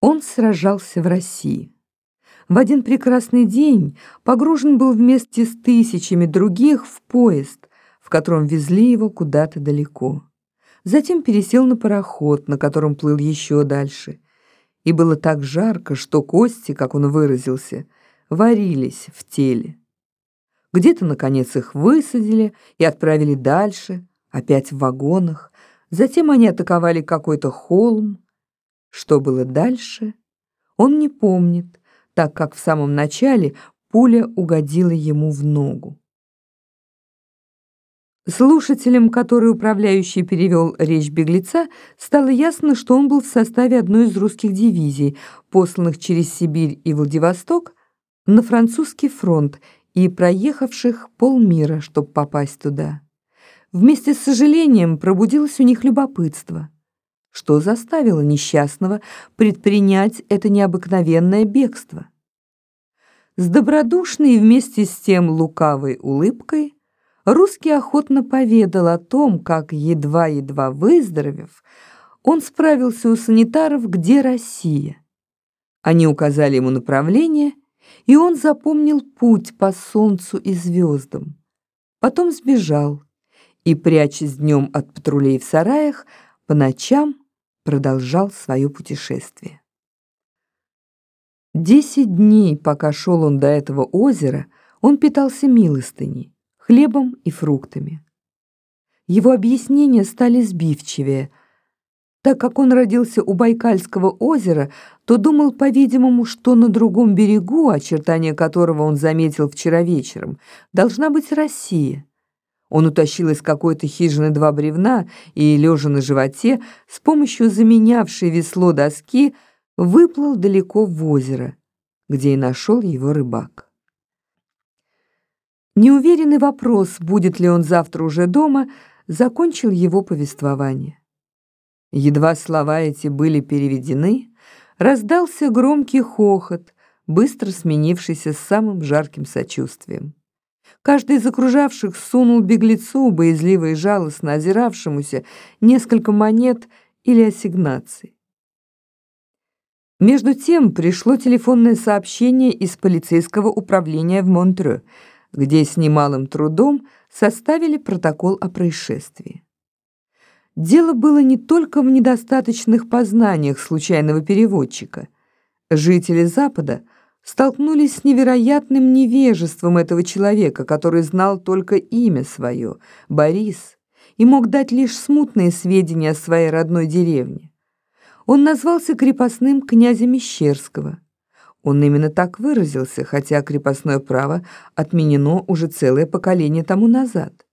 Он сражался в России. В один прекрасный день погружен был вместе с тысячами других в поезд, в котором везли его куда-то далеко. Затем пересел на пароход, на котором плыл еще дальше. И было так жарко, что кости, как он выразился, варились в теле. Где-то, наконец, их высадили и отправили дальше, опять в вагонах. Затем они атаковали какой-то холм, что было дальше, он не помнит, так как в самом начале пуля угодила ему в ногу. Слушателям, который управляющий перевел речь беглеца, стало ясно, что он был в составе одной из русских дивизий, посланных через Сибирь и Владивосток на французский фронт и проехавших полмира, чтобы попасть туда. Вместе с сожалением пробудилось у них любопытство – что заставило несчастного предпринять это необыкновенное бегство. С добродушной и вместе с тем лукавой улыбкой русский охотно поведал о том, как, едва-едва выздоровев, он справился у санитаров, где Россия. Они указали ему направление, и он запомнил путь по солнцу и звездам. Потом сбежал и, прячась днем от патрулей в сараях, по ночам продолжал свое путешествие. Десять дней, пока шел он до этого озера, он питался милостыней, хлебом и фруктами. Его объяснения стали сбивчивее. Так как он родился у Байкальского озера, то думал, по-видимому, что на другом берегу, очертания которого он заметил вчера вечером, должна быть Россия. Он утащил из какой-то хижины два бревна и, лежа на животе, с помощью заменявшей весло доски, выплыл далеко в озеро, где и нашел его рыбак. Неуверенный вопрос, будет ли он завтра уже дома, закончил его повествование. Едва слова эти были переведены, раздался громкий хохот, быстро сменившийся самым жарким сочувствием. Каждый из окружавших сунул беглецу, боязливо и жалостно озиравшемуся, несколько монет или ассигнаций. Между тем пришло телефонное сообщение из полицейского управления в Монтрeux, где с немалым трудом составили протокол о происшествии. Дело было не только в недостаточных познаниях случайного переводчика. Жители Запада – столкнулись с невероятным невежеством этого человека, который знал только имя свое, Борис, и мог дать лишь смутные сведения о своей родной деревне. Он назвался крепостным князя Мещерского. Он именно так выразился, хотя крепостное право отменено уже целое поколение тому назад.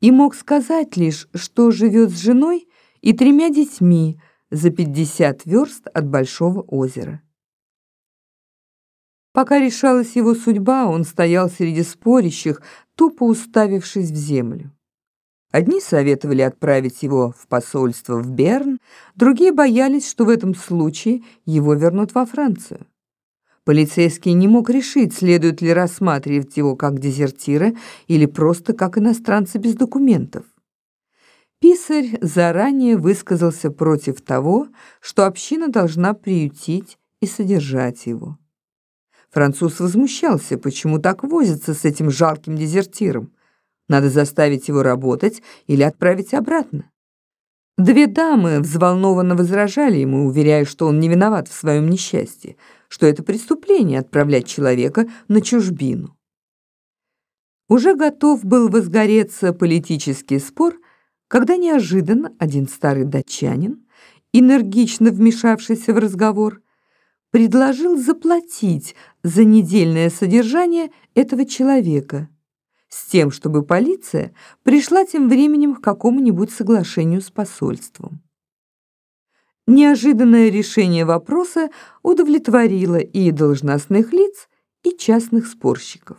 И мог сказать лишь, что живет с женой и тремя детьми за 50 верст от Большого озера. Пока решалась его судьба, он стоял среди спорящих, тупо уставившись в землю. Одни советовали отправить его в посольство в Берн, другие боялись, что в этом случае его вернут во Францию. Полицейский не мог решить, следует ли рассматривать его как дезертира или просто как иностранца без документов. Писарь заранее высказался против того, что община должна приютить и содержать его. Француз возмущался, почему так возится с этим жалким дезертиром. Надо заставить его работать или отправить обратно. Две дамы взволнованно возражали ему, уверяя, что он не виноват в своем несчастье, что это преступление отправлять человека на чужбину. Уже готов был возгореться политический спор, когда неожиданно один старый датчанин, энергично вмешавшийся в разговор, предложил заплатить за недельное содержание этого человека с тем, чтобы полиция пришла тем временем к какому-нибудь соглашению с посольством. Неожиданное решение вопроса удовлетворило и должностных лиц, и частных спорщиков.